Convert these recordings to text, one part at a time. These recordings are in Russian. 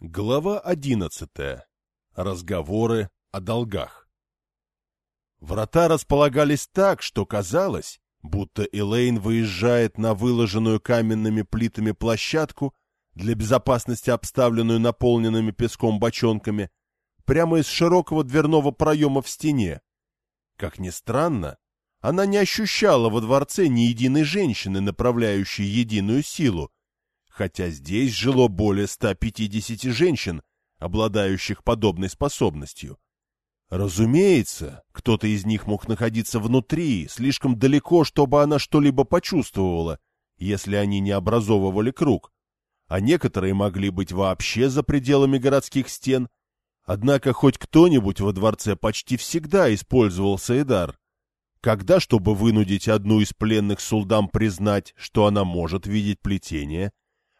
Глава одиннадцатая. Разговоры о долгах. Врата располагались так, что казалось, будто Элейн выезжает на выложенную каменными плитами площадку, для безопасности обставленную наполненными песком бочонками, прямо из широкого дверного проема в стене. Как ни странно, она не ощущала во дворце ни единой женщины, направляющей единую силу, хотя здесь жило более 150 женщин, обладающих подобной способностью. Разумеется, кто-то из них мог находиться внутри, слишком далеко, чтобы она что-либо почувствовала, если они не образовывали круг, а некоторые могли быть вообще за пределами городских стен, однако хоть кто-нибудь во дворце почти всегда использовал Саидар. Когда, чтобы вынудить одну из пленных сулдам признать, что она может видеть плетение,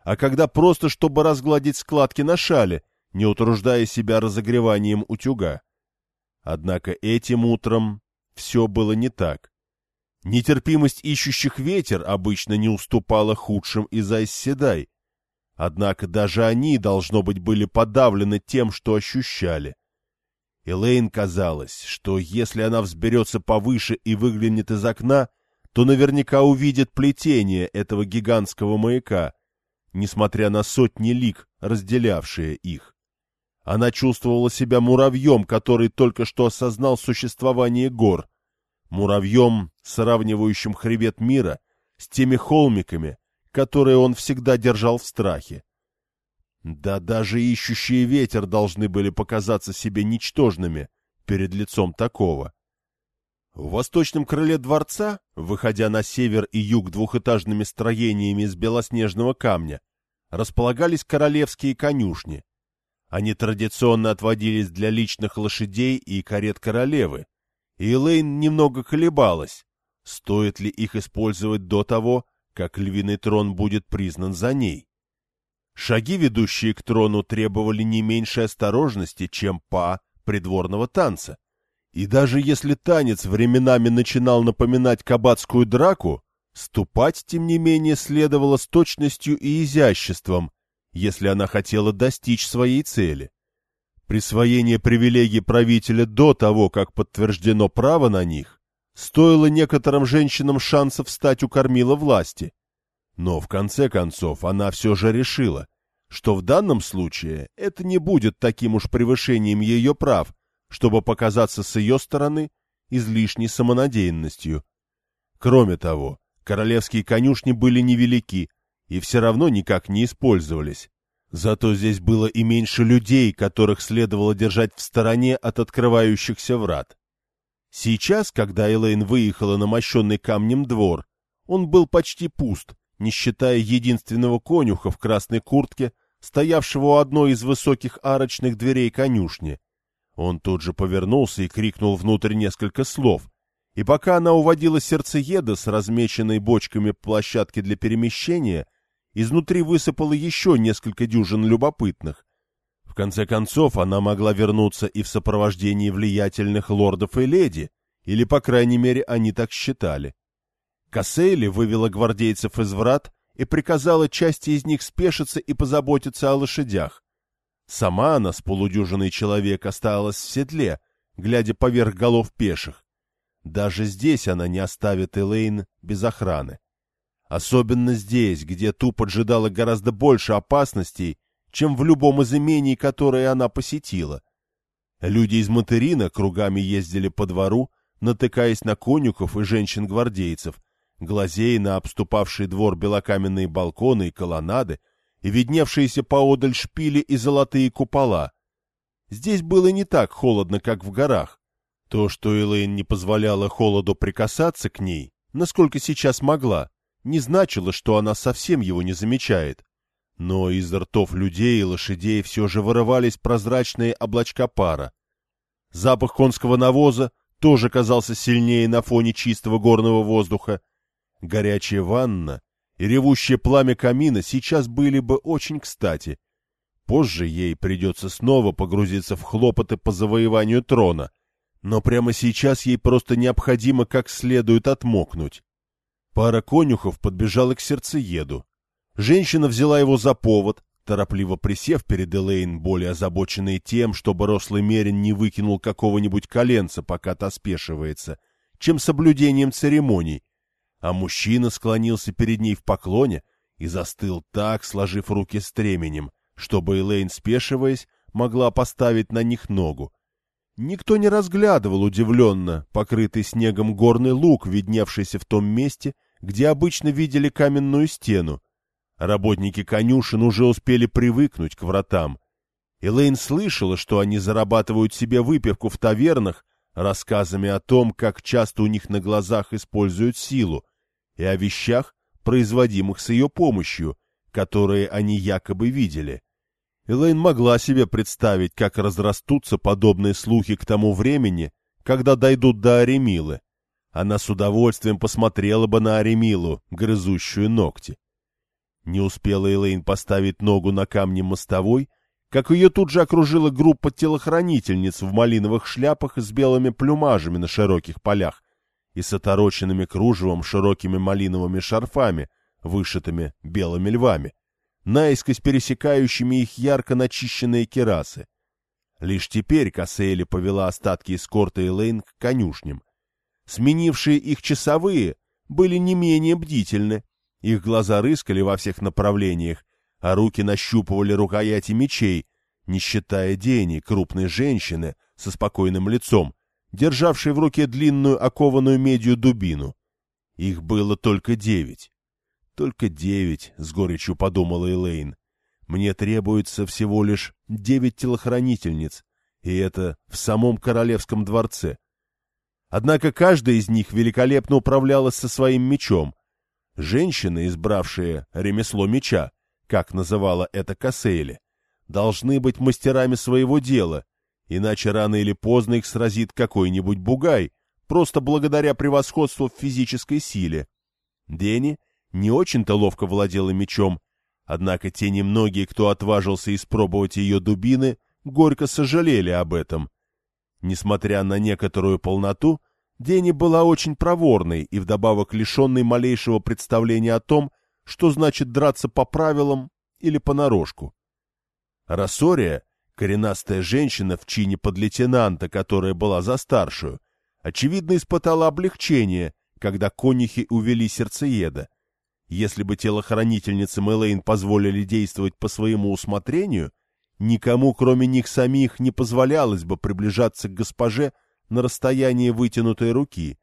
а когда просто, чтобы разгладить складки на шале, не утруждая себя разогреванием утюга. Однако этим утром все было не так. Нетерпимость ищущих ветер обычно не уступала худшим из Айсседай. Однако даже они, должно быть, были подавлены тем, что ощущали. Элейн казалось, что если она взберется повыше и выглянет из окна, то наверняка увидит плетение этого гигантского маяка, несмотря на сотни лик, разделявшие их. Она чувствовала себя муравьем, который только что осознал существование гор, муравьем, сравнивающим хребет мира с теми холмиками, которые он всегда держал в страхе. Да даже ищущие ветер должны были показаться себе ничтожными перед лицом такого. В восточном крыле дворца, выходя на север и юг двухэтажными строениями из белоснежного камня, располагались королевские конюшни. Они традиционно отводились для личных лошадей и карет королевы, и Элейн немного колебалась, стоит ли их использовать до того, как львиный трон будет признан за ней. Шаги, ведущие к трону, требовали не меньшей осторожности, чем па придворного танца. И даже если танец временами начинал напоминать кабацкую драку, ступать, тем не менее, следовало с точностью и изяществом, если она хотела достичь своей цели. Присвоение привилегий правителя до того, как подтверждено право на них, стоило некоторым женщинам шансов стать у кормила власти. Но, в конце концов, она все же решила, что в данном случае это не будет таким уж превышением ее прав, чтобы показаться с ее стороны излишней самонадеянностью. Кроме того, королевские конюшни были невелики и все равно никак не использовались. Зато здесь было и меньше людей, которых следовало держать в стороне от открывающихся врат. Сейчас, когда Элейн выехала на мощенный камнем двор, он был почти пуст, не считая единственного конюха в красной куртке, стоявшего у одной из высоких арочных дверей конюшни. Он тут же повернулся и крикнул внутрь несколько слов. И пока она уводила сердцееда с размеченной бочками площадки для перемещения, изнутри высыпало еще несколько дюжин любопытных. В конце концов, она могла вернуться и в сопровождении влиятельных лордов и леди, или, по крайней мере, они так считали. Кассейли вывела гвардейцев из врат и приказала части из них спешиться и позаботиться о лошадях. Сама она с полудюжиной человек осталась в седле, глядя поверх голов пеших. Даже здесь она не оставит Элейн без охраны. Особенно здесь, где ту поджидало гораздо больше опасностей, чем в любом из имений, которые она посетила. Люди из Материна кругами ездили по двору, натыкаясь на конюхов и женщин-гвардейцев, глазея на обступавший двор белокаменные балконы и колоннады, и видневшиеся поодаль шпили и золотые купола. Здесь было не так холодно, как в горах. То, что Элэйн не позволяла холоду прикасаться к ней, насколько сейчас могла, не значило, что она совсем его не замечает. Но из ртов людей и лошадей все же вырывались прозрачные облачка пара. Запах конского навоза тоже казался сильнее на фоне чистого горного воздуха. Горячая ванна и ревущее пламя камина сейчас были бы очень кстати. Позже ей придется снова погрузиться в хлопоты по завоеванию трона, но прямо сейчас ей просто необходимо как следует отмокнуть. Пара конюхов подбежала к сердцееду. Женщина взяла его за повод, торопливо присев перед Элейн, более озабоченный тем, чтобы рослый мерин не выкинул какого-нибудь коленца, пока та спешивается, чем соблюдением церемоний, а мужчина склонился перед ней в поклоне и застыл так, сложив руки стременем, чтобы Элейн, спешиваясь, могла поставить на них ногу. Никто не разглядывал удивленно покрытый снегом горный луг, видневшийся в том месте, где обычно видели каменную стену. Работники конюшен уже успели привыкнуть к вратам. Элейн слышала, что они зарабатывают себе выпивку в тавернах рассказами о том, как часто у них на глазах используют силу, и о вещах, производимых с ее помощью, которые они якобы видели. Элейн могла себе представить, как разрастутся подобные слухи к тому времени, когда дойдут до Аремилы. Она с удовольствием посмотрела бы на Аремилу, грызущую ногти. Не успела Элейн поставить ногу на камне мостовой, как ее тут же окружила группа телохранительниц в малиновых шляпах с белыми плюмажами на широких полях и с отороченными кружевом широкими малиновыми шарфами, вышитыми белыми львами наискось пересекающими их ярко начищенные керасы. Лишь теперь Кассейли повела остатки эскорта Элейн к конюшням. Сменившие их часовые были не менее бдительны, их глаза рыскали во всех направлениях, а руки нащупывали рукояти мечей, не считая Дени, крупной женщины со спокойным лицом, державшей в руке длинную окованную медью дубину. Их было только девять. Только девять, — с горечью подумала Элейн. Мне требуется всего лишь девять телохранительниц, и это в самом королевском дворце. Однако каждая из них великолепно управлялась со своим мечом. Женщины, избравшие ремесло меча, как называла это Кассейли, должны быть мастерами своего дела, иначе рано или поздно их сразит какой-нибудь бугай, просто благодаря превосходству в физической силе. Дени не очень-то ловко владела мечом, однако те немногие, кто отважился испробовать ее дубины, горько сожалели об этом. Несмотря на некоторую полноту, Дени была очень проворной и вдобавок лишенной малейшего представления о том, что значит драться по правилам или понарошку. Рассория, коренастая женщина в чине подлейтенанта, которая была за старшую, очевидно испытала облегчение, когда конюхи увели сердцееда. Если бы телохранительницам Элейн позволили действовать по своему усмотрению, никому, кроме них самих, не позволялось бы приближаться к госпоже на расстояние вытянутой руки.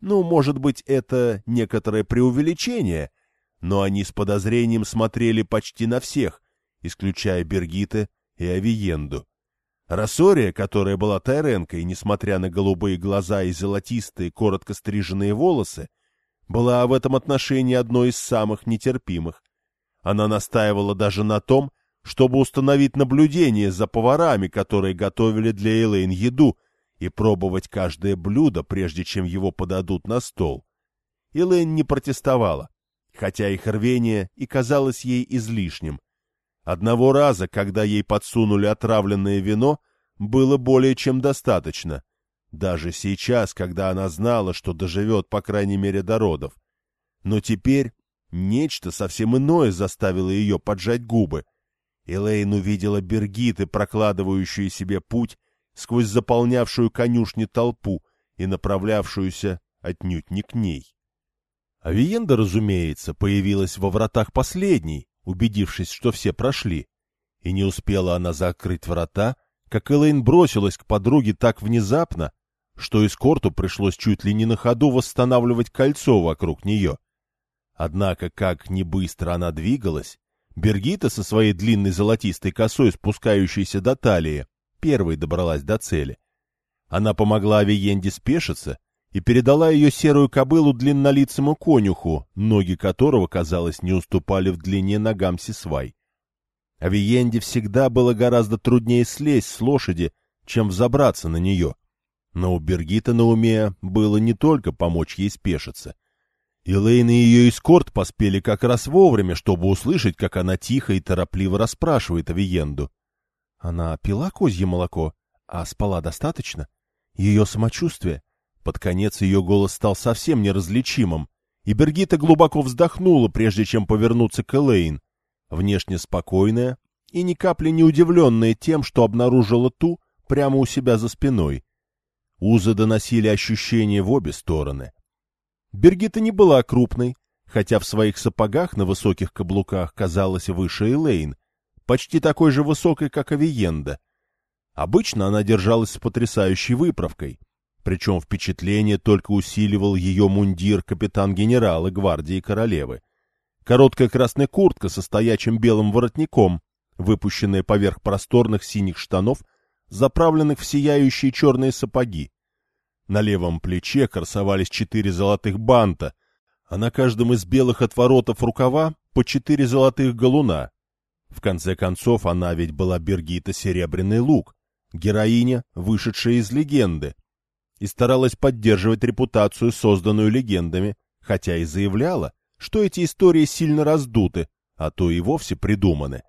Ну, может быть, это некоторое преувеличение, но они с подозрением смотрели почти на всех, исключая Бергита и Авиенду. Рассория, которая была тайренкой, несмотря на голубые глаза и золотистые, коротко стриженные волосы, была в этом отношении одной из самых нетерпимых. Она настаивала даже на том, чтобы установить наблюдение за поварами, которые готовили для Элейн еду, и пробовать каждое блюдо, прежде чем его подадут на стол. Элейн не протестовала, хотя их рвение и казалось ей излишним. Одного раза, когда ей подсунули отравленное вино, было более чем достаточно. Даже сейчас, когда она знала, что доживет, по крайней мере, до родов. Но теперь нечто совсем иное заставило ее поджать губы. Элейн увидела Бергиты, прокладывающие себе путь сквозь заполнявшую конюшни толпу и направлявшуюся отнюдь не к ней. Авиенда, разумеется, появилась во вратах последней, убедившись, что все прошли. И не успела она закрыть врата, как Элейн бросилась к подруге так внезапно, что эскорту пришлось чуть ли не на ходу восстанавливать кольцо вокруг нее. Однако, как не быстро она двигалась, Бергита со своей длинной золотистой косой, спускающейся до талии, первой добралась до цели. Она помогла Авиенде спешиться и передала ее серую кобылу длиннолицему конюху, ноги которого, казалось, не уступали в длине ногам Сисвай. Авиенде всегда было гораздо труднее слезть с лошади, чем взобраться на нее. Но у Бергита на уме было не только помочь ей спешиться. Элейн и ее эскорт поспели как раз вовремя, чтобы услышать, как она тихо и торопливо расспрашивает Авиенду. Она пила козье молоко, а спала достаточно? Ее самочувствие? Под конец ее голос стал совсем неразличимым, и Бергита глубоко вздохнула, прежде чем повернуться к Элейн. Внешне спокойная, и ни капли не удивленная тем, что обнаружила ту прямо у себя за спиной. Узы доносили ощущения в обе стороны. Бергита не была крупной, хотя в своих сапогах на высоких каблуках казалась выше Элейн, почти такой же высокой, как Авиенда. Обычно она держалась с потрясающей выправкой, причем впечатление только усиливал ее мундир капитан-генерала гвардии королевы. Короткая красная куртка со стоячим белым воротником, выпущенная поверх просторных синих штанов, заправленных в сияющие черные сапоги. На левом плече красовались четыре золотых банта, а на каждом из белых отворотов рукава по четыре золотых галуна. В конце концов, она ведь была Бергита Серебряный Лук, героиня, вышедшая из легенды, и старалась поддерживать репутацию, созданную легендами, хотя и заявляла, что эти истории сильно раздуты, а то и вовсе придуманы.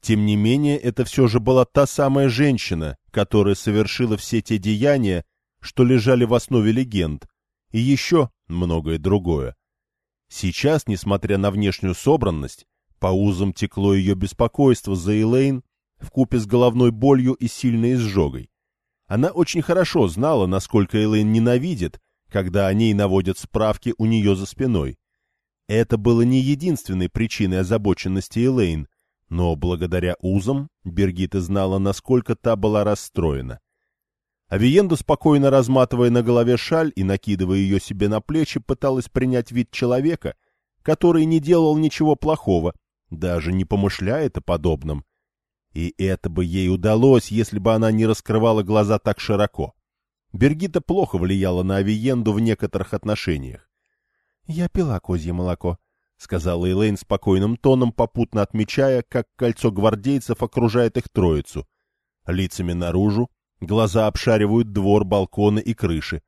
Тем не менее, это все же была та самая женщина, которая совершила все те деяния, что лежали в основе легенд, и еще многое другое. Сейчас, несмотря на внешнюю собранность, по узам текло ее беспокойство за Элейн вкупе с головной болью и сильной изжогой. Она очень хорошо знала, насколько Элейн ненавидит, когда о ней наводят справки у нее за спиной. Это было не единственной причиной озабоченности Элейн, но благодаря узам Бергита знала, насколько та была расстроена. Авиенда, спокойно разматывая на голове шаль и накидывая ее себе на плечи, пыталась принять вид человека, который не делал ничего плохого, даже не помышляет о подобном. И это бы ей удалось, если бы она не раскрывала глаза так широко. Бергита плохо влияла на Авиенду в некоторых отношениях. — Я пила козье молоко, — сказала Элейн спокойным тоном, попутно отмечая, как кольцо гвардейцев окружает их троицу. Лицами наружу, глаза обшаривают двор, балконы и крыши.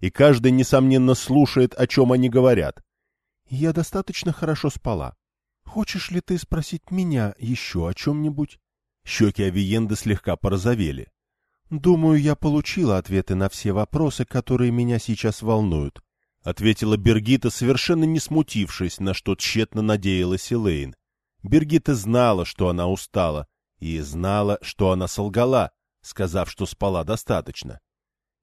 И каждый, несомненно, слушает, о чем они говорят. — Я достаточно хорошо спала. Хочешь ли ты спросить меня еще о чем-нибудь? Щеки Авиенды слегка порозовели. «Думаю, я получила ответы на все вопросы, которые меня сейчас волнуют», — ответила Бергита, совершенно не смутившись, на что тщетно надеялась Элейн. Бергита знала, что она устала, и знала, что она солгала, сказав, что спала достаточно.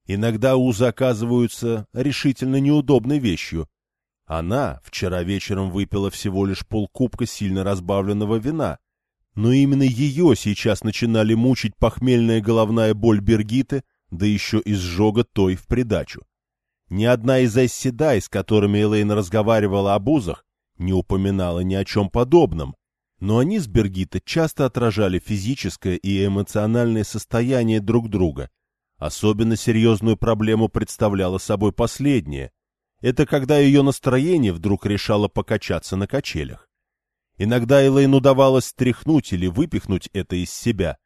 Иногда узы оказываются решительно неудобной вещью, она вчера вечером выпила всего лишь полкубка сильно разбавленного вина, но именно ее сейчас начинали мучить похмельная головная боль Бергиты, да еще изжога той в придачу. Ни одна из айсседай, с которыми Элейн разговаривала об узах, не упоминала ни о чем подобном, но они с Бергитой часто отражали физическое и эмоциональное состояние друг друга. Особенно серьезную проблему представляло собой последнее — это когда ее настроение вдруг решало покачаться на качелях. Иногда Элейн удавалось стряхнуть или выпихнуть это из себя,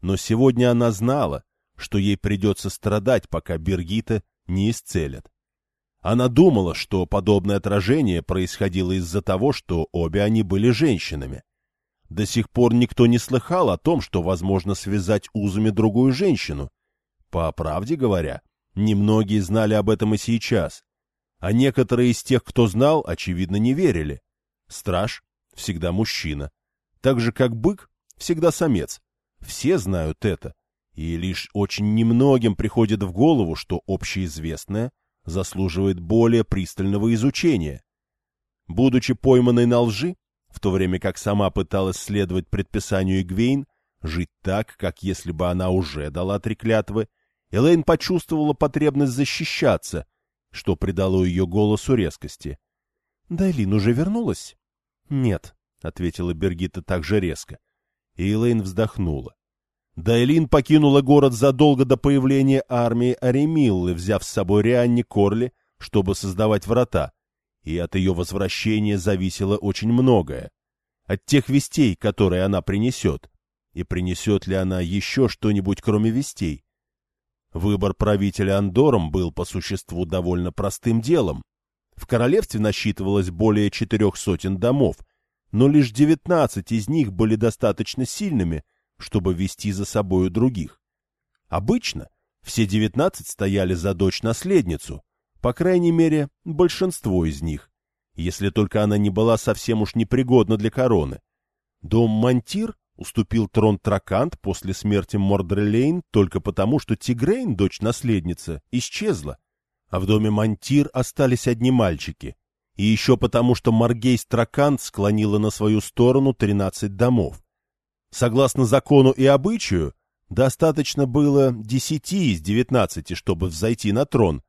но сегодня она знала, что ей придется страдать, пока Бергита не исцелят. Она думала, что подобное отражение происходило из-за того, что обе они были женщинами. До сих пор никто не слыхал о том, что возможно связать узами другую женщину. По правде говоря, немногие знали об этом и сейчас а некоторые из тех, кто знал, очевидно, не верили. Страж всегда мужчина, так же, как бык всегда самец. Все знают это, и лишь очень немногим приходит в голову, что общеизвестное заслуживает более пристального изучения. Будучи пойманной на лжи, в то время как сама пыталась следовать предписанию Игвейн, жить так, как если бы она уже дала три клятвы, Элейн почувствовала потребность защищаться что придало ее голосу резкости. — Дайлин уже вернулась? — Нет, — ответила Бергита так же резко. И Элейн вздохнула. Дайлин покинула город задолго до появления армии Аремиллы, взяв с собой Рианни Корли, чтобы создавать врата, и от ее возвращения зависело очень многое. От тех вестей, которые она принесет. И принесет ли она еще что-нибудь, кроме вестей? Выбор правителя Андором был по существу довольно простым делом. В королевстве насчитывалось более четырех сотен домов, но лишь девятнадцать из них были достаточно сильными, чтобы вести за собою других. Обычно все девятнадцать стояли за дочь-наследницу, по крайней мере, большинство из них, если только она не была совсем уж непригодна для короны. Дом Мантир уступил трон Тракант после смерти Мордрелейн только потому, что Тигрейн, дочь-наследница, исчезла, а в доме Мантир остались одни мальчики, и еще потому, что Маргейс Тракант склонила на свою сторону тринадцать домов. Согласно закону и обычаю, достаточно было десяти из девятнадцати, чтобы взойти на трон.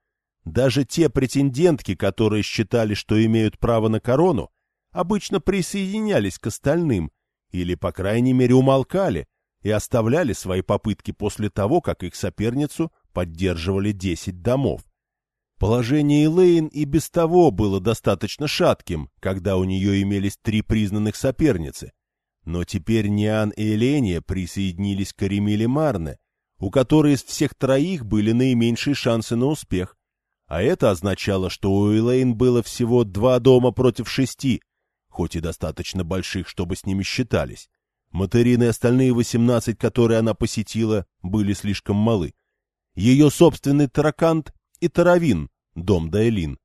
Даже те претендентки, которые считали, что имеют право на корону, обычно присоединялись к остальным или, по крайней мере, умолкали и оставляли свои попытки после того, как их соперницу поддерживали десять домов. Положение Элейн и без того было достаточно шатким, когда у нее имелись три признанных соперницы — но теперь Ниан и Эления присоединились к Аремиле Марне, у которой из всех троих были наименьшие шансы на успех. А это означало, что у Элейн было всего два дома против шести, хоть и достаточно больших, чтобы с ними считались. Материн и остальные восемнадцать, которые она посетила, были слишком малы. Ее собственный Таракант и Таравин, дом Дайлин.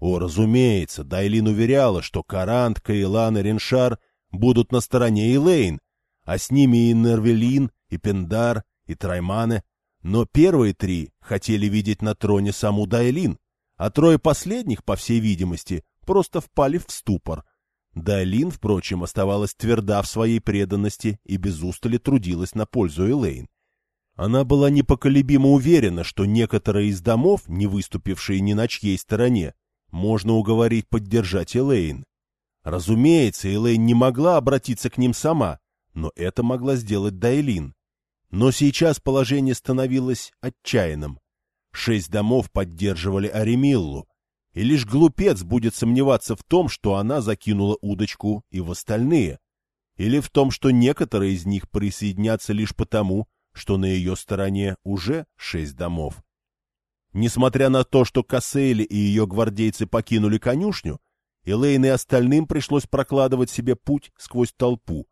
О, разумеется, Дайлин уверяла, что Карант, Каилан и Реншар будут на стороне Элейн, а с ними и Нервелин, и Пендар, и Траймане. Но первые три хотели видеть на троне саму Дайлин, а трое последних, по всей видимости, просто впали в ступор. Дайлин, впрочем, оставалась тверда в своей преданности и без устали трудилась на пользу Элейн. Она была непоколебимо уверена, что некоторые из домов, не выступившие ни на чьей стороне, можно уговорить поддержать Элейн. Разумеется, Элейн не могла обратиться к ним сама, но это могла сделать Дайлин. Но сейчас положение становилось отчаянным. Шесть домов поддерживали Аремиллу, и лишь глупец будет сомневаться в том, что она закинула удочку и в остальные, или в том, что некоторые из них присоединятся лишь потому, что на ее стороне уже шесть домов. Несмотря на то, что Кассейли и ее гвардейцы покинули конюшню, Элейн и остальным пришлось прокладывать себе путь сквозь толпу.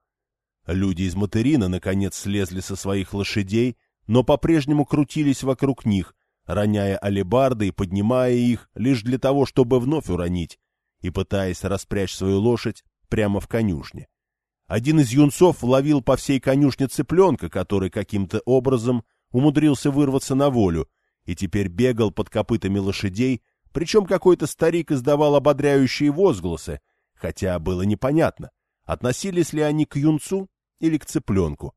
Люди из Материна, наконец, слезли со своих лошадей, но по-прежнему крутились вокруг них, роняя алебарды и поднимая их лишь для того, чтобы вновь уронить, и пытаясь распрячь свою лошадь прямо в конюшне. Один из юнцов ловил по всей конюшне цыпленка, который каким-то образом умудрился вырваться на волю, и теперь бегал под копытами лошадей, причем какой-то старик издавал ободряющие возгласы, хотя было непонятно, относились ли они к юнцу или к цыпленку.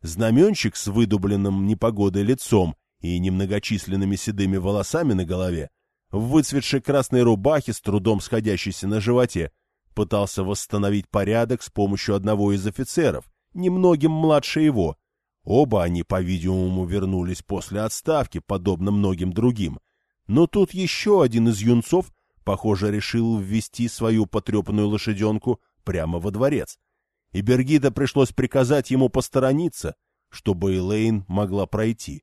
Знаменщик с выдубленным непогодой лицом и немногочисленными седыми волосами на голове, в выцветшей красной рубахе с трудом сходящейся на животе, пытался восстановить порядок с помощью одного из офицеров, немногим младше его. Оба они, по-видимому, вернулись после отставки, подобно многим другим — но тут еще один из юнцов, похоже, решил ввести свою потрепанную лошаденку прямо во дворец. И Бергита пришлось приказать ему посторониться, чтобы Элейн могла пройти.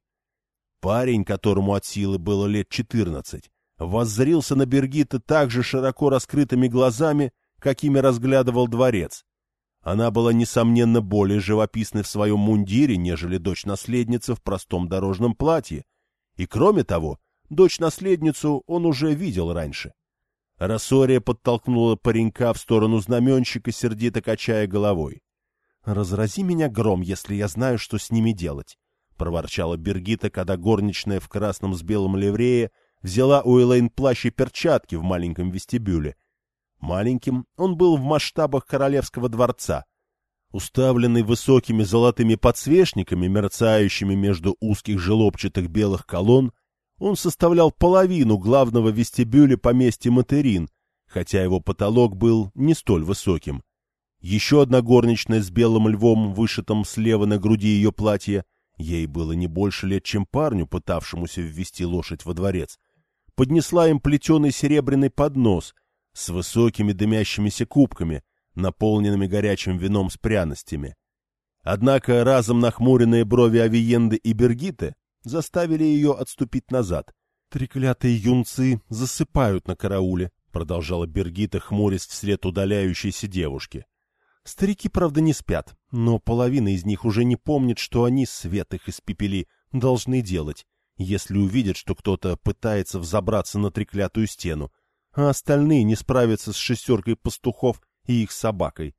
Парень, которому от силы было лет четырнадцать, воззрился на Бергита так же широко раскрытыми глазами, какими разглядывал дворец. Она была, несомненно, более живописной в своем мундире, нежели дочь-наследница в простом дорожном платье, и, кроме того, Дочь-наследницу он уже видел раньше. Рассория подтолкнула паренька в сторону знаменщика, сердито качая головой. — Разрази меня гром, если я знаю, что с ними делать, — проворчала Бергита, когда горничная в красном с белым ливрее взяла у Элейн плащ и перчатки в маленьком вестибюле. Маленьким он был в масштабах королевского дворца. Уставленный высокими золотыми подсвечниками, мерцающими между узких желобчатых белых колонн, он составлял половину главного вестибюля поместья Материн, хотя его потолок был не столь высоким. Еще одна горничная с белым львом, вышитым слева на груди ее платья, ей было не больше лет, чем парню, пытавшемуся ввести лошадь во дворец, поднесла им плетеный серебряный поднос с высокими дымящимися кубками, наполненными горячим вином с пряностями. Однако разом нахмуренные брови Авиенды и Бергиты заставили ее отступить назад. «Треклятые юнцы засыпают на карауле», — продолжала Бергита, хмурясь вслед удаляющейся девушки. «Старики, правда, не спят, но половина из них уже не помнит, что они, свет их испепели, должны делать, если увидят, что кто-то пытается взобраться на треклятую стену, а остальные не справятся с шестеркой пастухов и их собакой.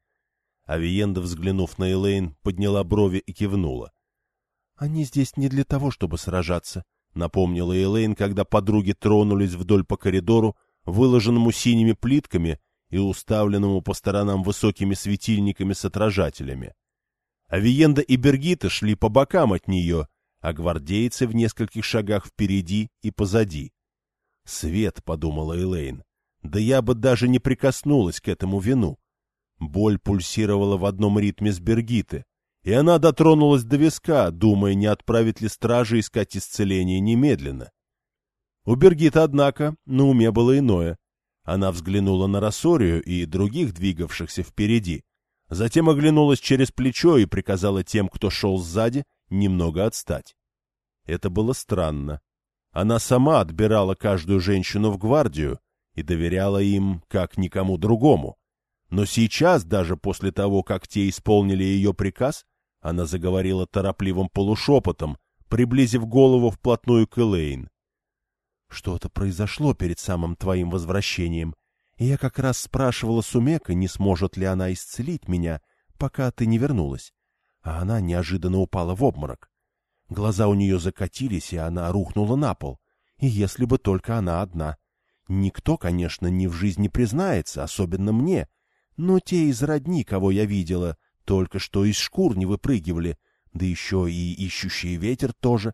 Авиенда, взглянув на Элейн, подняла брови и кивнула. — Они здесь не для того, чтобы сражаться, — напомнила Элейн, когда подруги тронулись вдоль по коридору, выложенному синими плитками и уставленному по сторонам высокими светильниками с отражателями. Авиенда и Бергита шли по бокам от нее, а гвардейцы в нескольких шагах впереди и позади. «Свет», — подумала Элейн, — «да я бы даже не прикоснулась к этому вину». Боль пульсировала в одном ритме с Бергиты, и она дотронулась до виска, думая, не отправить ли стражи искать исцеление немедленно. У Бергиты, однако, на уме было иное. Она взглянула на Рассорию и других двигавшихся впереди, затем оглянулась через плечо и приказала тем, кто шел сзади, немного отстать. Это было странно. Она сама отбирала каждую женщину в гвардию и доверяла им, как никому другому. Но сейчас, даже после того, как те исполнили ее приказ, она заговорила торопливым полушепотом, приблизив голову вплотную к Элейн. Что-то произошло перед самым твоим возвращением, и я как раз спрашивала Сумека, не сможет ли она исцелить меня, пока ты не вернулась. А она неожиданно упала в обморок. Глаза у нее закатились, и она рухнула на пол. И если бы только она одна. Никто, конечно, ни в жизни признается, особенно мне. Но те из родни, кого я видела, только что из шкур не выпрыгивали, да еще и ищущий ветер тоже.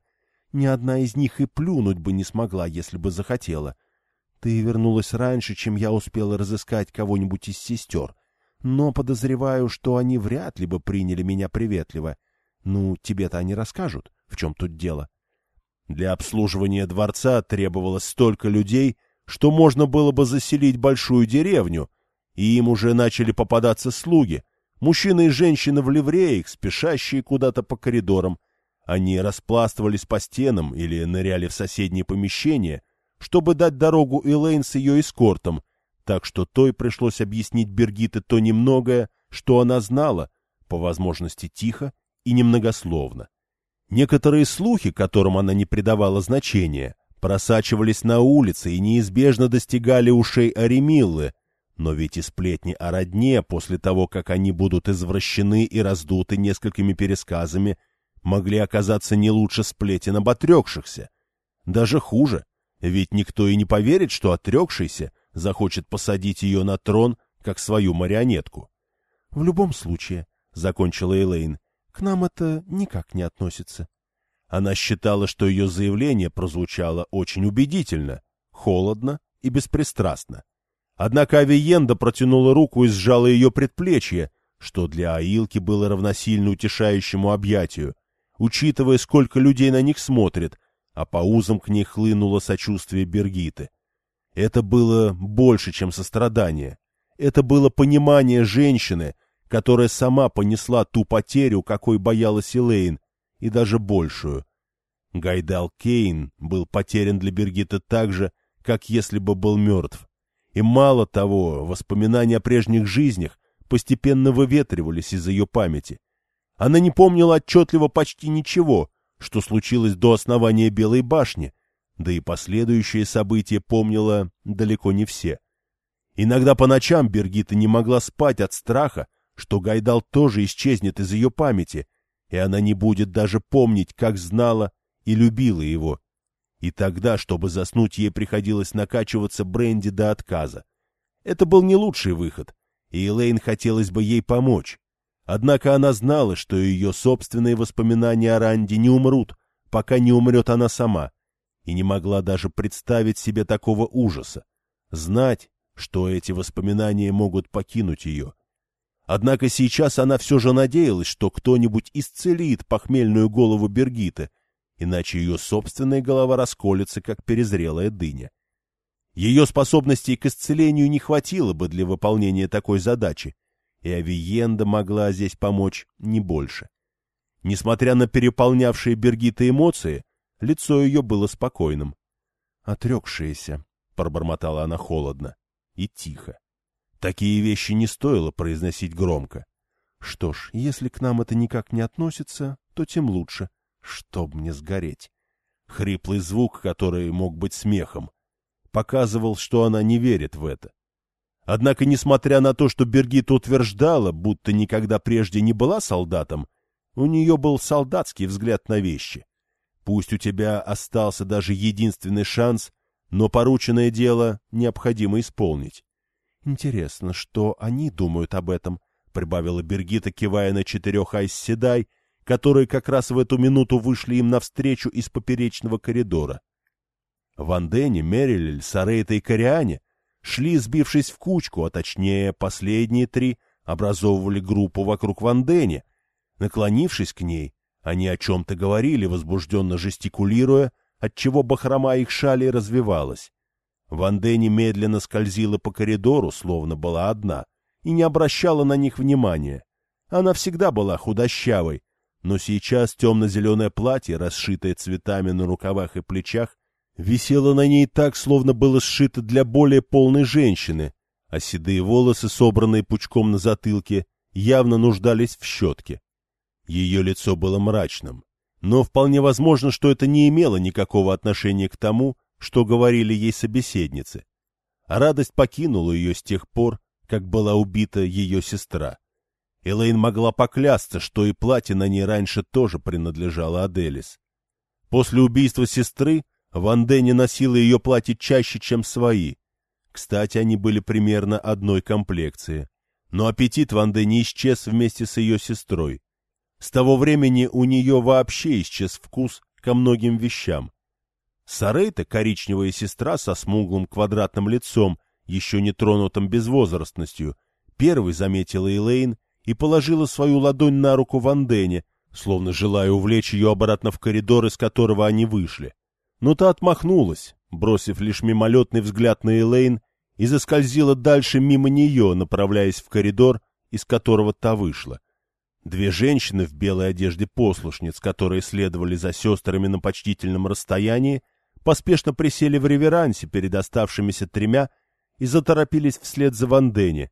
Ни одна из них и плюнуть бы не смогла, если бы захотела. Ты вернулась раньше, чем я успела разыскать кого-нибудь из сестер. Но подозреваю, что они вряд ли бы приняли меня приветливо. Ну, тебе-то они расскажут, в чем тут дело. Для обслуживания дворца требовалось столько людей, что можно было бы заселить большую деревню, и им уже начали попадаться слуги, мужчины и женщины в ливреях, спешащие куда-то по коридорам, они распластывались по стенам или ныряли в соседние помещения, чтобы дать дорогу Элейн с ее эскортом, так что той пришлось объяснить Бергите то немногое, что она знала, по возможности тихо и немногословно. Некоторые слухи, которым она не придавала значения, просачивались на улице и неизбежно достигали ушей Аремиллы, но ведь и сплетни о родне после того, как они будут извращены и раздуты несколькими пересказами, могли оказаться не лучше сплетен об отрекшихся. Даже хуже, ведь никто и не поверит, что отрекшийся захочет посадить ее на трон, как свою марионетку. — В любом случае, — закончила Элейн, — к нам это никак не относится. Она считала, что ее заявление прозвучало очень убедительно, холодно и беспристрастно. Однако Авиенда протянула руку и сжала ее предплечье, что для Аилки было равносильно утешающему объятию, учитывая, сколько людей на них смотрит, а по узам к ней хлынуло сочувствие Бергиты. Это было больше, чем сострадание. Это было понимание женщины, которая сама понесла ту потерю, какой боялась Элейн, и даже большую. Гайдал Кейн был потерян для Бергиты так же, как если бы был мертв. И мало того, воспоминания о прежних жизнях постепенно выветривались из ее памяти. Она не помнила отчетливо почти ничего, что случилось до основания Белой башни, да и последующие события помнила далеко не все. Иногда по ночам Бергита не могла спать от страха, что Гайдал тоже исчезнет из ее памяти, и она не будет даже помнить, как знала и любила его. И тогда, чтобы заснуть, ей приходилось накачиваться бренди до отказа. Это был не лучший выход, и Элейн хотелось бы ей помочь. Однако она знала, что ее собственные воспоминания о Ранде не умрут, пока не умрет она сама, и не могла даже представить себе такого ужаса, знать, что эти воспоминания могут покинуть ее. Однако сейчас она все же надеялась, что кто-нибудь исцелит похмельную голову Бергиты, иначе ее собственная голова расколется, как перезрелая дыня. Ее способностей к исцелению не хватило бы для выполнения такой задачи, и Авиенда могла здесь помочь не больше. Несмотря на переполнявшие Бергита эмоции, лицо ее было спокойным. «Отрекшиеся», — пробормотала она холодно и тихо. Такие вещи не стоило произносить громко. Что ж, если к нам это никак не относится, то тем лучше, чтоб мне сгореть. Хриплый звук, который мог быть смехом, показывал, что она не верит в это. Однако, несмотря на то, что Бергит утверждала, будто никогда прежде не была солдатом, у нее был солдатский взгляд на вещи. Пусть у тебя остался даже единственный шанс, но порученное дело необходимо исполнить. — Интересно, что они думают об этом? — прибавила Бергита, кивая на четырех айсседай, которые как раз в эту минуту вышли им навстречу из поперечного коридора. Ван Дени, Мерилель, Сарейта и Кориане шли, сбившись в кучку, а точнее последние три образовывали группу вокруг Ван Дени. Наклонившись к ней, они о чем-то говорили, возбужденно жестикулируя, отчего бахрома их шали развивалась. Ван медленно скользила по коридору, словно была одна, и не обращала на них внимания. Она всегда была худощавой, но сейчас темно-зеленое платье, расшитое цветами на рукавах и плечах, висело на ней так, словно было сшито для более полной женщины, а седые волосы, собранные пучком на затылке, явно нуждались в щетке. Ее лицо было мрачным, но вполне возможно, что это не имело никакого отношения к тому, что говорили ей собеседницы. Радость покинула ее с тех пор, как была убита ее сестра. Элейн могла поклясться, что и платье на ней раньше тоже принадлежало Аделис. После убийства сестры Ван Дени носила ее платье чаще, чем свои. Кстати, они были примерно одной комплекции. Но аппетит Ван Дени исчез вместе с ее сестрой. С того времени у нее вообще исчез вкус ко многим вещам. Сарейта, коричневая сестра со смуглым квадратным лицом, еще не тронутым безвозрастностью, первой заметила Элейн и положила свою ладонь на руку Вандене, словно желая увлечь ее обратно в коридор, из которого они вышли. Но та отмахнулась, бросив лишь мимолетный взгляд на Элейн, и заскользила дальше мимо нее, направляясь в коридор, из которого та вышла. Две женщины в белой одежде послушниц, которые следовали за сестрами на почтительном расстоянии, поспешно присели в реверансе перед оставшимися тремя и заторопились вслед за Вандене.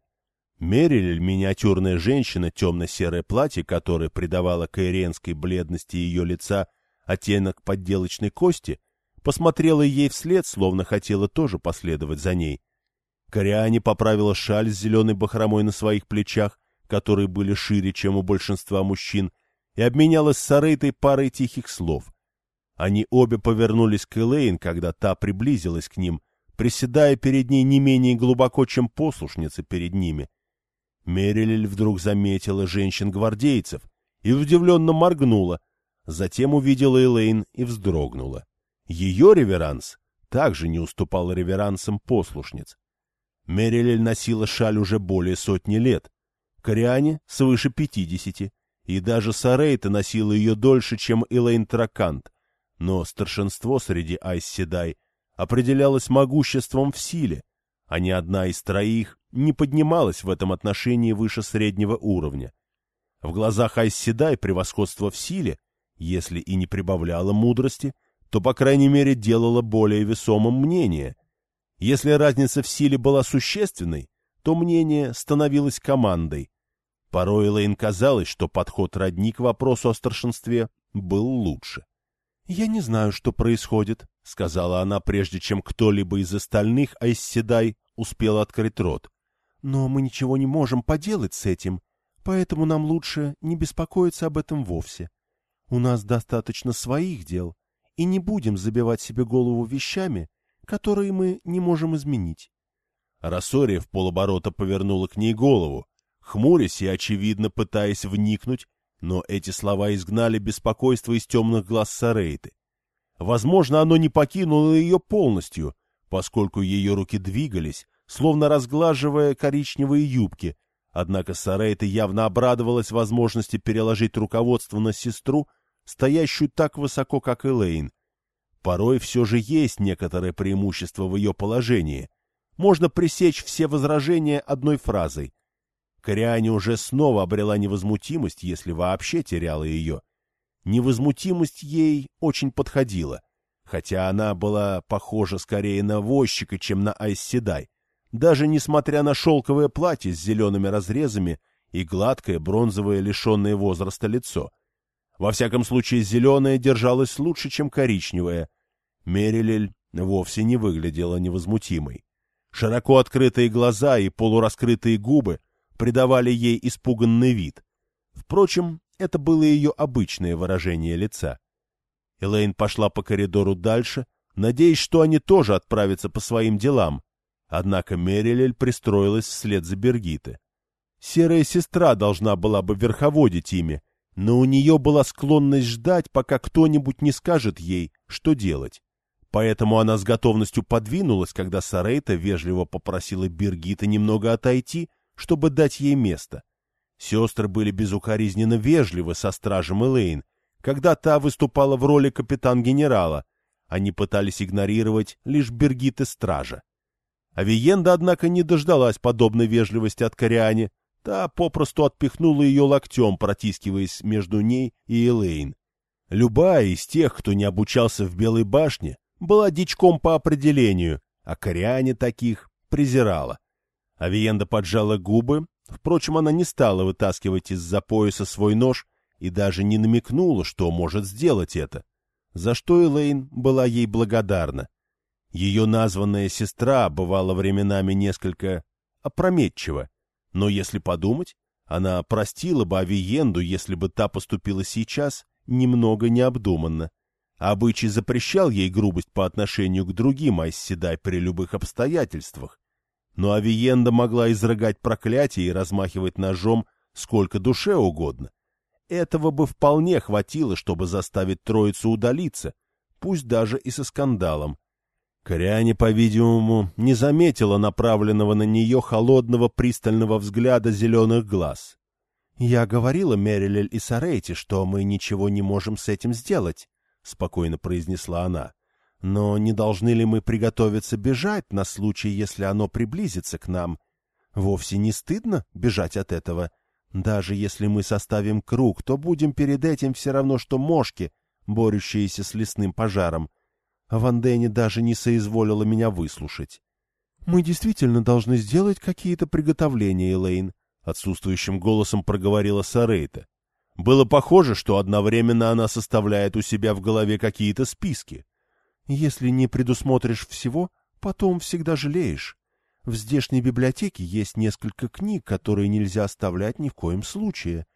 Мериль, миниатюрная женщина, темно-серое платье, которое придавало каиренской бледности ее лица оттенок подделочной кости, посмотрела ей вслед, словно хотела тоже последовать за ней. Кориане поправила шаль с зеленой бахромой на своих плечах, которые были шире, чем у большинства мужчин, и обменялась с Сарейтой парой тихих слов. Они обе повернулись к Элейн, когда та приблизилась к ним, приседая перед ней не менее глубоко, чем послушница перед ними. Мерилель вдруг заметила женщин-гвардейцев и удивленно моргнула, затем увидела Элейн и вздрогнула. Ее реверанс также не уступал реверансам послушниц. Мерилель носила шаль уже более сотни лет, Кориане — свыше пятидесяти, и даже Сарейта носила ее дольше, чем Элейн Тракант, но старшинство среди Айсседай определялось могуществом в силе, а ни одна из троих не поднималась в этом отношении выше среднего уровня. В глазах Айсседай превосходство в силе, если и не прибавляло мудрости, то, по крайней мере, делало более весомым мнение. Если разница в силе была существенной, то мнение становилось командой. Порой Элэйн казалось, что подход родни к вопросу о старшинстве был лучше. — Я не знаю, что происходит, — сказала она, прежде чем кто-либо из остальных Айсседай успел открыть рот. — Но мы ничего не можем поделать с этим, поэтому нам лучше не беспокоиться об этом вовсе. У нас достаточно своих дел, и не будем забивать себе голову вещами, которые мы не можем изменить. Рассория в полоборота повернула к ней голову, хмурясь и, очевидно, пытаясь вникнуть но эти слова изгнали беспокойство из темных глаз Сарейты. Возможно, оно не покинуло ее полностью, поскольку ее руки двигались, словно разглаживая коричневые юбки, однако Сарейта явно обрадовалась возможности переложить руководство на сестру, стоящую так высоко, как Элейн. Порой все же есть некоторое преимущество в ее положении. Можно пресечь все возражения одной фразой. Кориане уже снова обрела невозмутимость, если вообще теряла ее. Невозмутимость ей очень подходила, хотя она была похожа скорее на возчика, чем на Айсседай, даже несмотря на шелковое платье с зелеными разрезами и гладкое бронзовое лишенное возраста лицо. Во всяком случае, зеленое держалось лучше, чем коричневое. Мерилель вовсе не выглядела невозмутимой. Широко открытые глаза и полураскрытые губы придавали ей испуганный вид. Впрочем, это было ее обычное выражение лица. Элейн пошла по коридору дальше, надеясь, что они тоже отправятся по своим делам. Однако Мерилель пристроилась вслед за Бергиты. Серая сестра должна была бы верховодить ими, но у нее была склонность ждать, пока кто-нибудь не скажет ей, что делать. Поэтому она с готовностью подвинулась, когда Сарейта вежливо попросила Бергита немного отойти, чтобы дать ей место. Сестры были безукоризненно вежливы со стражем Элейн, когда та выступала в роли капитан-генерала. Они пытались игнорировать лишь Бергиты стража. Авиенда, однако, не дождалась подобной вежливости от Кориане, та попросту отпихнула ее локтем, протискиваясь между ней и Элейн. Любая из тех, кто не обучался в Белой башне, была дичком по определению, а Кориане таких презирала. Авиенда поджала губы, впрочем, она не стала вытаскивать из-за пояса свой нож и даже не намекнула, что может сделать это, за что Элейн была ей благодарна. Ее названная сестра бывала временами несколько опрометчива, но если подумать, она простила бы Авиенду, если бы та поступила сейчас немного необдуманно. Обычай запрещал ей грубость по отношению к другим Айсседай при любых обстоятельствах. Но Авиенда могла изрыгать проклятие и размахивать ножом сколько душе угодно. Этого бы вполне хватило, чтобы заставить троицу удалиться, пусть даже и со скандалом. Кориане, по-видимому, не заметила направленного на нее холодного пристального взгляда зеленых глаз. — Я говорила Мерилель и Сарейте, что мы ничего не можем с этим сделать, — спокойно произнесла она. — Но не должны ли мы приготовиться бежать на случай, если оно приблизится к нам? Вовсе не стыдно бежать от этого? Даже если мы составим круг, то будем перед этим все равно, что мошки, борющиеся с лесным пожаром. Ван Дэнни даже не соизволила меня выслушать. — Мы действительно должны сделать какие-то приготовления, Элейн, — отсутствующим голосом проговорила Сарейта. Было похоже, что одновременно она составляет у себя в голове какие-то списки. Если не предусмотришь всего, потом всегда жалеешь. В здешней библиотеке есть несколько книг, которые нельзя оставлять ни в коем случае.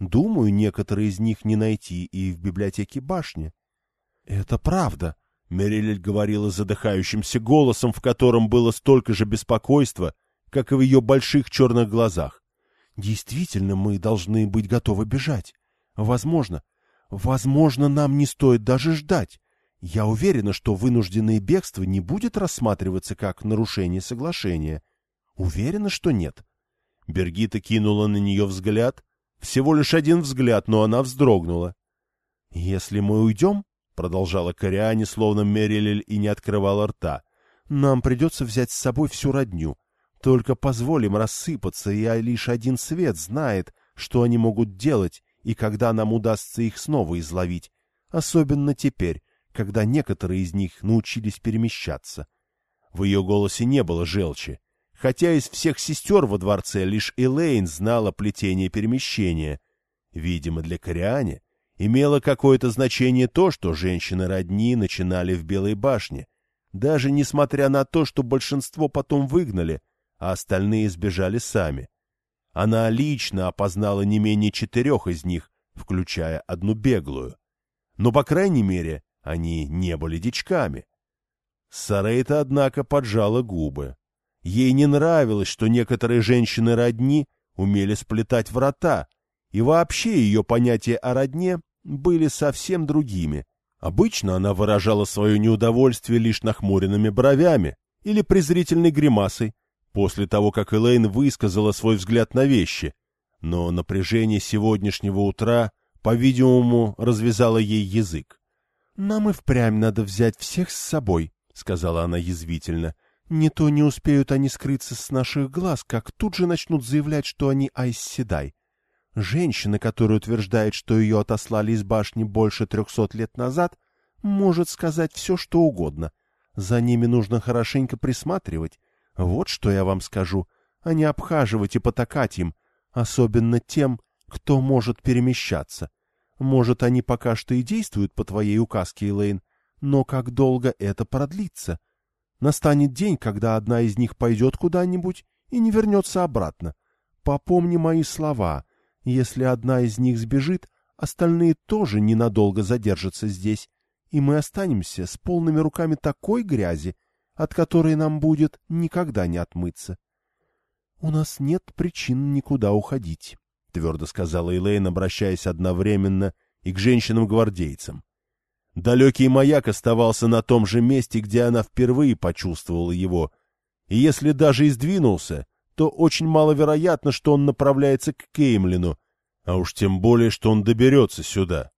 Думаю, некоторые из них не найти и в библиотеке башни. — Это правда, Мерилель говорила задыхающимся голосом, в котором было столько же беспокойства, как и в ее больших черных глазах. «Действительно, мы должны быть готовы бежать. Возможно, возможно, нам не стоит даже ждать. Я уверена, что вынужденное бегство не будет рассматриваться как нарушение соглашения. Уверена, что нет». Бергита кинула на нее взгляд. Всего лишь один взгляд, но она вздрогнула. «Если мы уйдем, продолжала Кориане, словно Мерилель и не открывала рта. «Нам придется взять с собой всю родню. Только позволим рассыпаться, и лишь один свет знает, что они могут делать и когда нам удастся их снова изловить, особенно теперь, когда некоторые из них научились перемещаться». В ее голосе не было желчи, хотя из всех сестер во дворце лишь Элейн знала плетение перемещения. Видимо, для Кориане Имело какое-то значение то, что женщины родни начинали в Белой башне, даже несмотря на то, что большинство потом выгнали, а остальные сбежали сами. Она лично опознала не менее четырех из них, включая одну беглую. Но, по крайней мере, они не были дичками. Сарейта, однако, поджала губы. Ей не нравилось, что некоторые женщины родни умели сплетать врата, и вообще ее понятия о родне были совсем другими. Обычно она выражала свое неудовольствие лишь нахмуренными бровями или презрительной гримасой, после того, как Элейн высказала свой взгляд на вещи, но напряжение сегодняшнего утра, по-видимому, развязало ей язык. — Нам и впрямь надо взять всех с собой, — сказала она язвительно. — Не то не успеют они скрыться с наших глаз, как тут же начнут заявлять, что они Айс-Седай. Женщина, которая утверждает, что ее отослали из башни больше трехсот лет назад, может сказать все, что угодно. За ними нужно хорошенько присматривать. Вот что я вам скажу, а не обхаживать и потакать им, особенно тем, кто может перемещаться. Может, они пока что и действуют по твоей указке, Элейн, но как долго это продлится? Настанет день, когда одна из них пойдет куда-нибудь и не вернется обратно. Попомни мои слова. Если одна из них сбежит, остальные тоже ненадолго задержатся здесь, и мы останемся с полными руками такой грязи, от которой нам будет никогда не отмыться. — У нас нет причин никуда уходить, — твердо сказала Элейн, обращаясь одновременно и к женщинам-гвардейцам. Далекий маяк оставался на том же месте, где она впервые почувствовала его, и если даже и сдвинулся, то очень маловероятно, что он направляется к Кеймлину, а уж тем более, что он доберется сюда.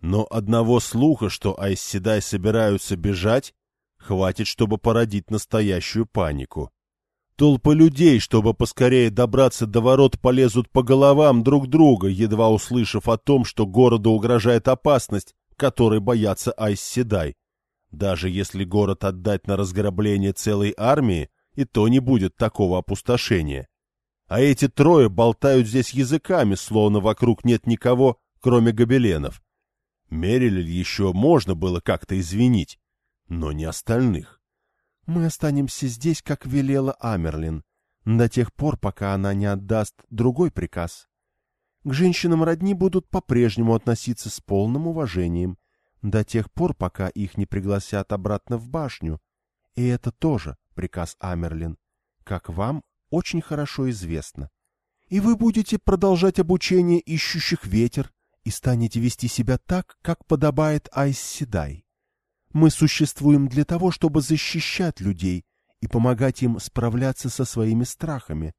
Но одного слуха, что Айсседай собираются бежать, хватит, чтобы породить настоящую панику. Толпы людей, чтобы поскорее добраться до ворот, полезут по головам друг друга, едва услышав о том, что городу угрожает опасность, которой боятся Айсседай. Даже если город отдать на разграбление целой армии, и то не будет такого опустошения. А эти трое болтают здесь языками, словно вокруг нет никого, кроме гобеленов. Мерили еще можно было как-то извинить, но не остальных. Мы останемся здесь, как велела Амерлин, до тех пор, пока она не отдаст другой приказ. К женщинам родни будут по-прежнему относиться с полным уважением, до тех пор, пока их не пригласят обратно в башню. И это тоже приказ Амерлин, как вам очень хорошо известно. И вы будете продолжать обучение ищущих ветер и станете вести себя так, как подобает Айс Седай. Мы существуем для того, чтобы защищать людей и помогать им справляться со своими страхами,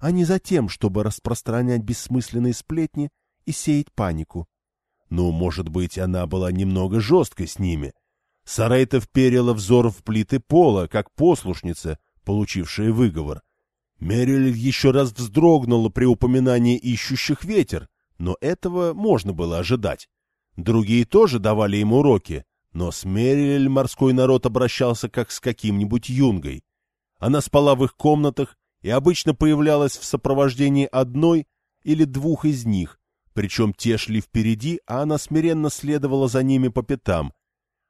а не за тем, чтобы распространять бессмысленные сплетни и сеять панику. Ну, может быть, она была немного жесткой с ними. Сарайта вперила взор в плиты пола, как послушница, получившая выговор. Мериль еще раз вздрогнула при упоминании ищущих ветер, но этого можно было ожидать. Другие тоже давали им уроки, но с Мериль морской народ обращался как с каким-нибудь юнгой. Она спала в их комнатах и обычно появлялась в сопровождении одной или двух из них, причем те шли впереди, а она смиренно следовала за ними по пятам.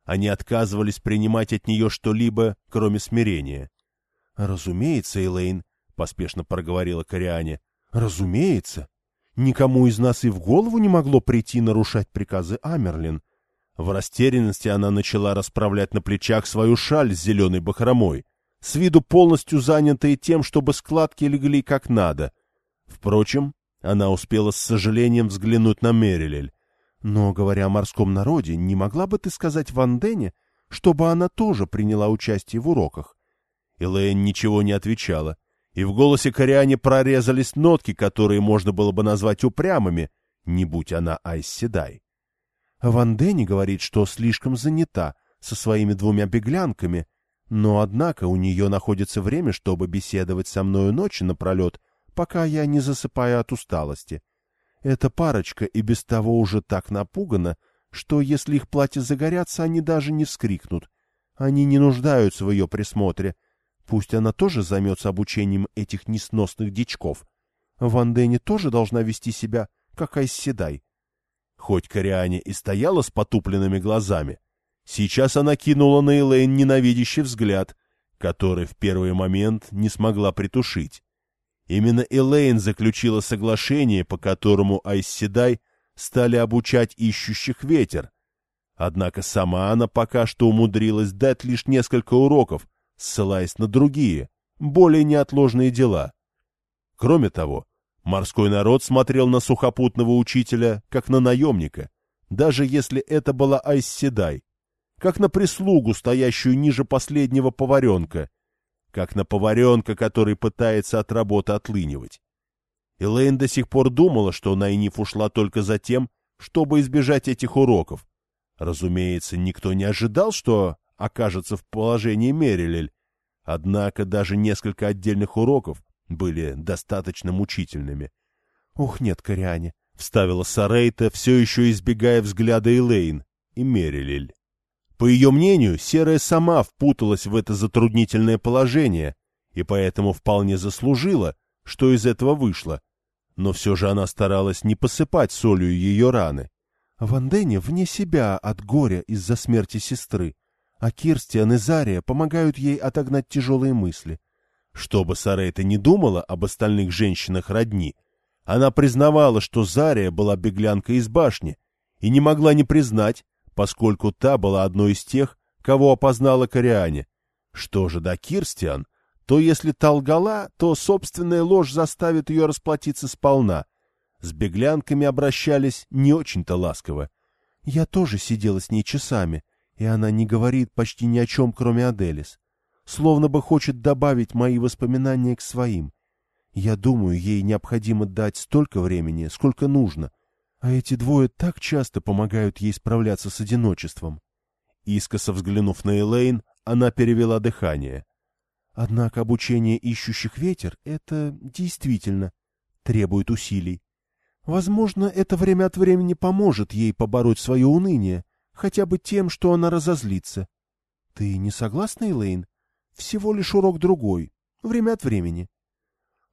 Они отказывались принимать от нее что-либо, кроме смирения. — Разумеется, Элейн, — поспешно проговорила Кориане, — разумеется. Никому из нас и в голову не могло прийти нарушать приказы Амерлин. В растерянности она начала расправлять на плечах свою шаль с зеленой бахромой, с виду полностью занятая тем, чтобы складки легли как надо. Впрочем, она успела с сожалением взглянуть на Мерилель. Но, говоря о морском народе, не могла бы ты сказать Вандене, чтобы она тоже приняла участие в уроках? Элэйн ничего не отвечала, и в голосе Кориане прорезались нотки, которые можно было бы назвать упрямыми, не будь она Айсседай. Ван Дэнни говорит, что слишком занята со своими двумя беглянками, но, однако, у нее находится время, чтобы беседовать со мною ночи напролет, пока я не засыпаю от усталости. Эта парочка и без того уже так напугана, что если их платья загорятся, они даже не вскрикнут. Они не нуждаются в ее присмотре. Пусть она тоже займется обучением этих несносных дичков. Ван Дэнни тоже должна вести себя, как Айсседай. Хоть Кориане и стояла с потупленными глазами, сейчас она кинула на Элейн ненавидящий взгляд, который в первый момент не смогла притушить. Именно Элейн заключила соглашение, по которому Айсседай стали обучать ищущих ветер. Однако сама она пока что умудрилась дать лишь несколько уроков, ссылаясь на другие, более неотложные дела. Кроме того, Морской народ смотрел на сухопутного учителя, как на наемника, даже если это была Айсседай, как на прислугу, стоящую ниже последнего поваренка, как на поваренка, который пытается от работы отлынивать. Элейн до сих пор думала, что Найниф ушла только за тем, чтобы избежать этих уроков. Разумеется, никто не ожидал, что окажется в положении Мерилель, однако даже несколько отдельных уроков были достаточно мучительными. — Ух, нет, Кориане! — вставила Сарейта, все еще избегая взгляда Элейн и Мерилель. По ее мнению, Серая сама впуталась в это затруднительное положение и поэтому вполне заслужила, что из этого вышло. Но все же она старалась не посыпать солью ее раны. Вандене вне себя от горя из-за смерти сестры. а Кирстиан и Зария помогают ей отогнать тяжелые мысли. Что бы Сарейта не думала об остальных женщинах родни, она признавала, что Зария была беглянкой из башни, и не могла не признать, поскольку та была одной из тех, кого опознала Кориане. Что же до Кирстиан, то если та лгала, то собственная ложь заставит ее расплатиться сполна. С беглянками обращались не очень-то ласково. Я тоже сидела с ней часами, и она не говорит почти ни о чем, кроме Аделис. Словно бы хочет добавить мои воспоминания к своим. Я думаю, ей необходимо дать столько времени, сколько нужно, а эти двое так часто помогают ей справляться с одиночеством. Искоса взглянув на Элейн, она перевела дыхание. Однако обучение ищущих ветер — это действительно требует усилий. Возможно, это время от времени поможет ей побороть свое уныние, хотя бы тем, что она разозлится. Ты не согласна, Элейн? Всего лишь урок другой, время от времени.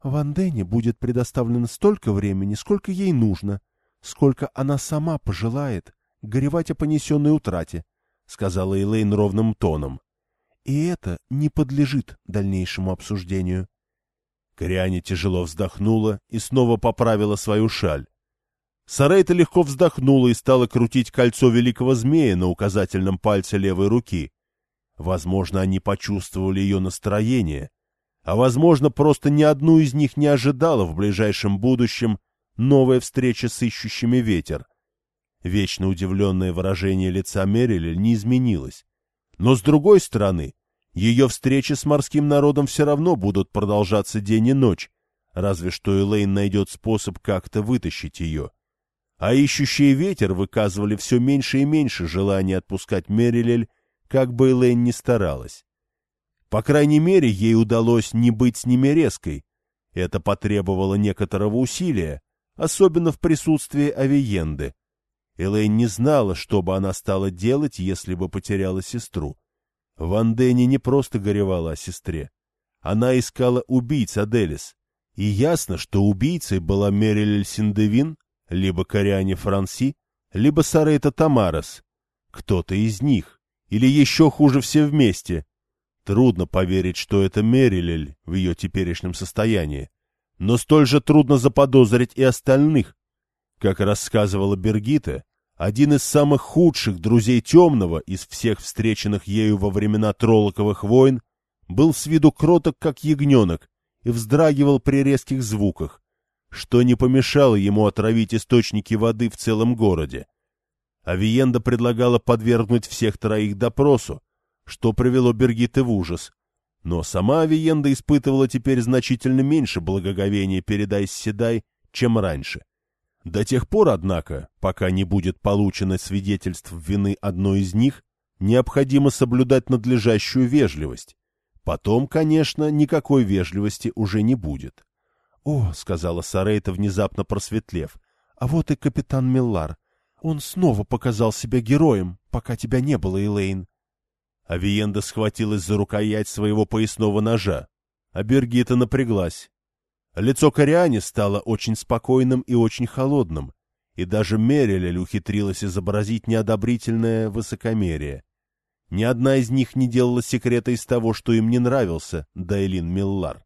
Ван Дэне будет предоставлено столько времени, сколько ей нужно, сколько она сама пожелает горевать о понесенной утрате, — сказала Элейн ровным тоном. И это не подлежит дальнейшему обсуждению. Кориане тяжело вздохнула и снова поправила свою шаль. Сарейта легко вздохнула и стала крутить кольцо великого змея на указательном пальце левой руки. Возможно, они почувствовали ее настроение, а, возможно, просто ни одну из них не ожидала в ближайшем будущем новая встреча с ищущими ветер. Вечно удивленное выражение лица Мериля не изменилось. Но, с другой стороны, ее встречи с морским народом все равно будут продолжаться день и ночь, разве что Элейн найдет способ как-то вытащить ее. А ищущие ветер выказывали все меньше и меньше желания отпускать Мерилель, как бы Элейн ни старалась. По крайней мере, ей удалось не быть с ними резкой. Это потребовало некоторого усилия, особенно в присутствии Авиенды. Элейн не знала, что бы она стала делать, если бы потеряла сестру. Ван Дэнни не просто горевала о сестре. Она искала убийц Аделис. И ясно, что убийцей была Мериль Синдевин, либо Кориане Франси, либо Сарейта Тамарас. Кто-то из них. Или еще хуже все вместе. Трудно поверить, что это Мерилель в ее теперешнем состоянии. Но столь же трудно заподозрить и остальных. Как рассказывала Бергита, один из самых худших друзей Темного из всех встреченных ею во времена Троллоковых войн был с виду кроток, как ягненок, и вздрагивал при резких звуках, что не помешало ему отравить источники воды в целом городе. Авиенда предлагала подвергнуть всех троих допросу, что привело Бергиты в ужас. Но сама Авиенда испытывала теперь значительно меньше благоговения перед Айсседай, чем раньше. До тех пор, однако, пока не будет получено свидетельств вины одной из них, необходимо соблюдать надлежащую вежливость. Потом, конечно, никакой вежливости уже не будет. — О, — сказала Сарейта, внезапно просветлев, — а вот и капитан Миллар. Он снова показал себя героем, пока тебя не было, Элейн. Авиенда схватилась за рукоять своего поясного ножа, а Бергита напряглась. Лицо Кориани стало очень спокойным и очень холодным, и даже Мерилель ухитрилась изобразить неодобрительное высокомерие. Ни одна из них не делала секрета из того, что им не нравился Дайлин Миллар.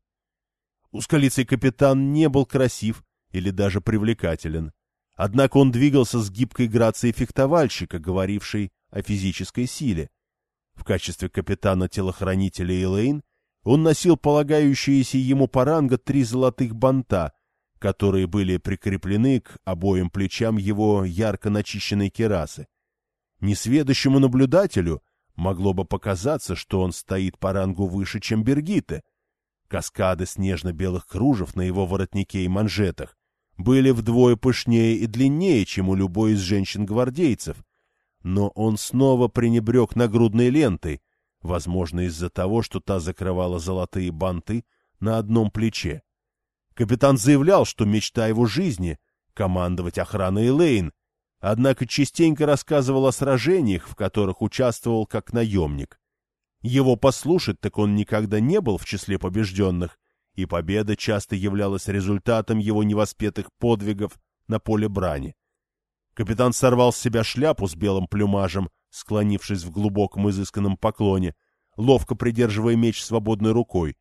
Ускалицый капитан не был красив или даже привлекателен, однако он двигался с гибкой грацией фехтовальщика, говорившей о физической силе, в качестве капитана-телохранителя Элейн он носил полагающиеся ему по ранга три золотых банта, которые были прикреплены к обоим плечам его ярко начищенной керасы. Несведущему наблюдателю могло бы показаться, что он стоит по рангу выше, чем Бергите. Каскады снежно-белых кружев на его воротнике и манжетах были вдвое пышнее и длиннее, чем у любой из женщин-гвардейцев, но он снова пренебрег нагрудной лентой, возможно, из-за того, что та закрывала золотые банты на одном плече. Капитан заявлял, что мечта его жизни — командовать охраной Элейн, однако частенько рассказывал о сражениях, в которых участвовал как наемник. Его послушать, так он никогда не был в числе побежденных, и победа часто являлась результатом его невоспетых подвигов на поле брани. Капитан сорвал с себя шляпу с белым плюмажем, склонившись в глубоком изысканном поклоне, ловко придерживая меч свободной рукой,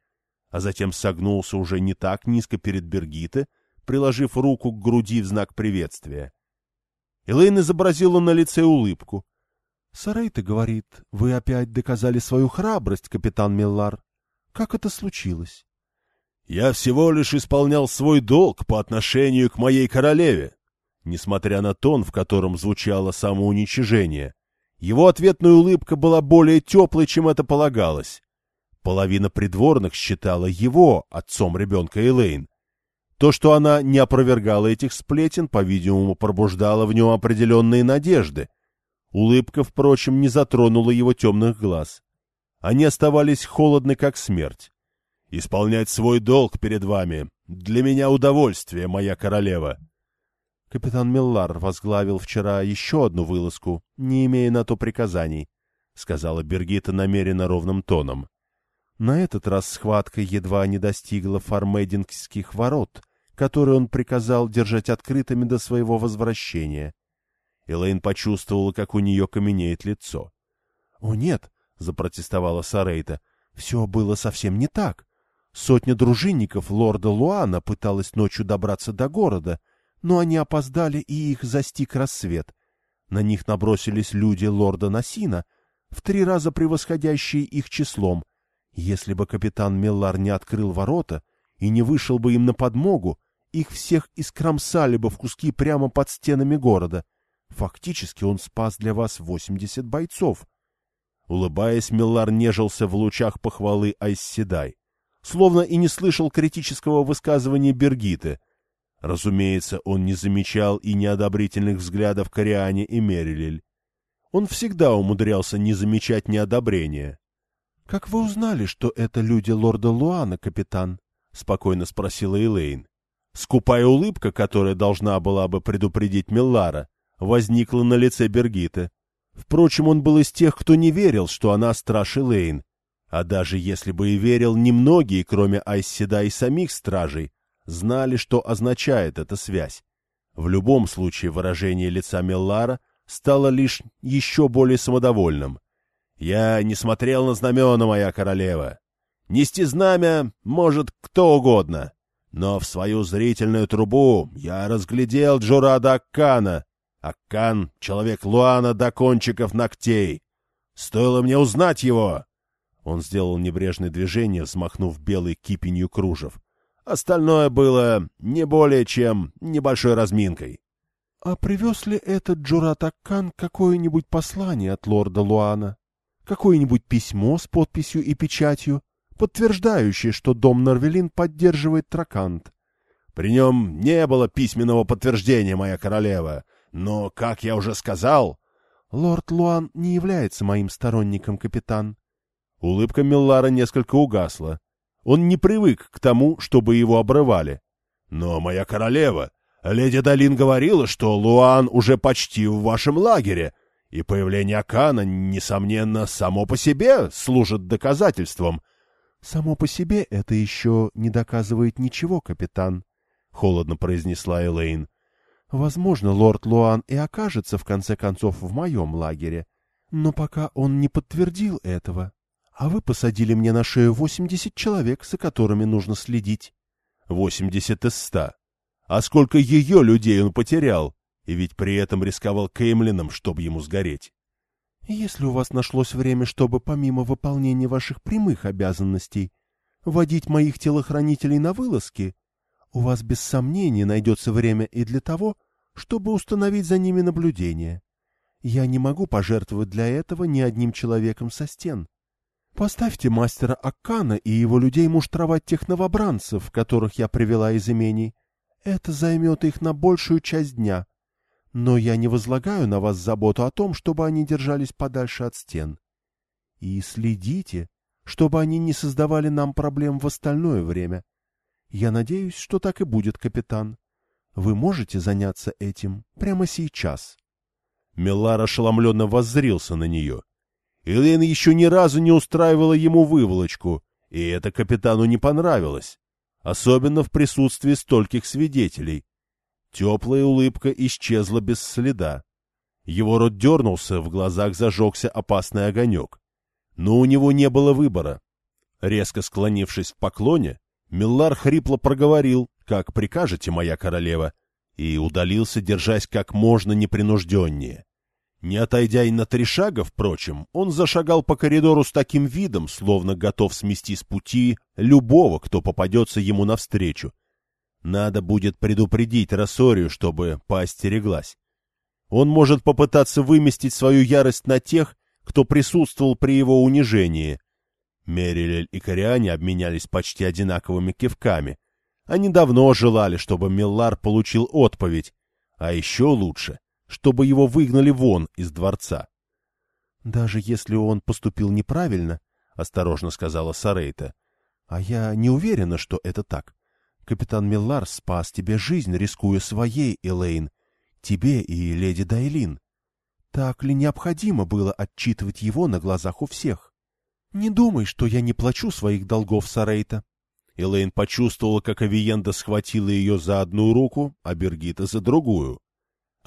а затем согнулся уже не так низко перед Бергите, приложив руку к груди в знак приветствия. Элейн изобразила на лице улыбку. — Сарейта говорит, вы опять доказали свою храбрость, капитан Миллар. Как это случилось? — Я всего лишь исполнял свой долг по отношению к моей королеве. Несмотря на тон, в котором звучало самоуничижение, его ответная улыбка была более теплой, чем это полагалось. Половина придворных считала его отцом ребенка Элейн. То, что она не опровергала этих сплетен, по-видимому, пробуждало в нем определенные надежды. Улыбка, впрочем, не затронула его темных глаз. Они оставались холодны, как смерть. «Исполнять свой долг перед вами — для меня удовольствие, моя королева», Капитан Миллар возглавил вчера еще одну вылазку, не имея на то приказаний, — сказала Бергита намеренно ровным тоном. На этот раз схватка едва не достигла фармедингских ворот, которые он приказал держать открытыми до своего возвращения. Элейн почувствовала, как у нее каменеет лицо. — О, нет, — запротестовала Сарейта, — все было совсем не так. Сотня дружинников лорда Луана пыталась ночью добраться до города, но они опоздали, и их застиг рассвет. На них набросились люди лорда Насина, в три раза превосходящие их числом. Если бы капитан Меллар не открыл ворота и не вышел бы им на подмогу, их всех искромсали бы в куски прямо под стенами города. Фактически он спас для вас восемьдесят бойцов. Улыбаясь, Меллар нежился в лучах похвалы Айсседай, словно и не слышал критического высказывания Бергиты — Разумеется, он не замечал и неодобрительных взглядов Кориане и Мерилель. Он всегда умудрялся не замечать неодобрения. — Как вы узнали, что это люди лорда Луана, капитан? — спокойно спросила Элейн. Скупая улыбка, которая должна была бы предупредить Меллара, возникла на лице Бергиты. Впрочем, он был из тех, кто не верил, что она страж Элейн. А даже если бы и верил, немногие, кроме Айсседа и самих стражей, знали, что означает эта связь. В любом случае выражение лица Меллара стало лишь еще более самодовольным. «Я не смотрел на знамена, моя королева. Нести знамя может кто угодно, но в свою зрительную трубу я разглядел Джурада Аккана. Аккан — человек Луана до кончиков ногтей. Стоило мне узнать его!» Он сделал небрежное движение, взмахнув белой кипенью кружев. Остальное было не более чем небольшой разминкой. — А привез ли этот Джуратаккан какое-нибудь послание от лорда Луана? Какое-нибудь письмо с подписью и печатью, подтверждающее, что дом Норвелин поддерживает Тракант? — При нем не было письменного подтверждения, моя королева, но, как я уже сказал... — Лорд Луан не является моим сторонником, капитан. Улыбка Миллара несколько угасла. Он не привык к тому, чтобы его обрывали. Но, моя королева, леди Далин говорила, что Луан уже почти в вашем лагере, и появление Акана, несомненно, само по себе служит доказательством. — Само по себе это еще не доказывает ничего, капитан, — холодно произнесла Элейн. — Возможно, лорд Луан и окажется, в конце концов, в моем лагере, но пока он не подтвердил этого. А вы посадили мне на шею восемьдесят человек, за которыми нужно следить. Восемьдесят из ста. А сколько ее людей он потерял, и ведь при этом рисковал Кеймлином, чтобы ему сгореть. Если у вас нашлось время, чтобы помимо выполнения ваших прямых обязанностей водить моих телохранителей на вылазки, у вас без сомнения найдется время и для того, чтобы установить за ними наблюдение. Я не могу пожертвовать для этого ни одним человеком со стен. Поставьте мастера Аккана и его людей муштровать тех новобранцев, которых я привела из имений. Это займет их на большую часть дня. Но я не возлагаю на вас заботу о том, чтобы они держались подальше от стен. И следите, чтобы они не создавали нам проблем в остальное время. Я надеюсь, что так и будет, капитан. Вы можете заняться этим прямо сейчас. Меллар ошеломленно воззрился на нее. Элен еще ни разу не устраивала ему выволочку, и это капитану не понравилось, особенно в присутствии стольких свидетелей. Теплая улыбка исчезла без следа. Его рот дернулся, в глазах зажегся опасный огонек. Но у него не было выбора. Резко склонившись в поклоне, Миллар хрипло проговорил, как прикажете, моя королева, и удалился, держась как можно непринужденнее. Не отойдя и на три шага, впрочем, он зашагал по коридору с таким видом, словно готов смести с пути любого, кто попадется ему навстречу. Надо будет предупредить Рассорию, чтобы поостереглась. Он может попытаться выместить свою ярость на тех, кто присутствовал при его унижении. Мерилель и Кориане обменялись почти одинаковыми кивками. Они давно желали, чтобы Миллар получил отповедь, а еще лучше, чтобы его выгнали вон из дворца. — Даже если он поступил неправильно, — осторожно сказала Сарейта, — а я не уверена, что это так. Капитан Миллар спас тебе жизнь, рискуя своей, Элейн, тебе и леди Дайлин. Так ли необходимо было отчитывать его на глазах у всех? Не думай, что я не плачу своих долгов, Сарейта. Элейн почувствовала, как Авиенда схватила ее за одну руку, а Бергита за другую.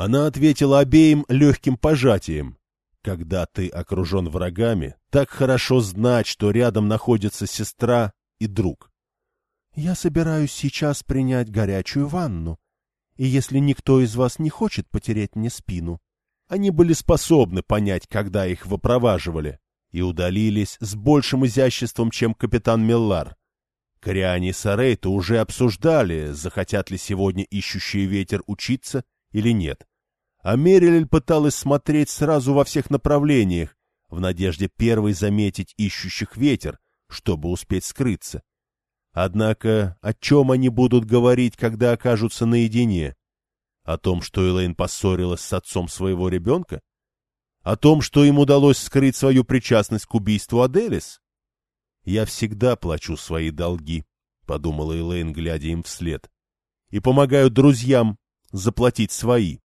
Она ответила обеим легким пожатием. Когда ты окружен врагами, так хорошо знать, что рядом находится сестра и друг. Я собираюсь сейчас принять горячую ванну, и если никто из вас не хочет потереть мне спину... Они были способны понять, когда их выпроваживали, и удалились с большим изяществом, чем капитан Меллар. Кориане и Сарейта уже обсуждали, захотят ли сегодня ищущие ветер учиться или нет. А Мерилель пыталась смотреть сразу во всех направлениях, в надежде первой заметить ищущих ветер, чтобы успеть скрыться. Однако о чем они будут говорить, когда окажутся наедине? О том, что Элейн поссорилась с отцом своего ребенка? О том, что им удалось скрыть свою причастность к убийству Аделис? «Я всегда плачу свои долги», — подумала Элейн, глядя им вслед, — «и помогаю друзьям заплатить свои».